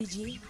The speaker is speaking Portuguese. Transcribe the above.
pedir.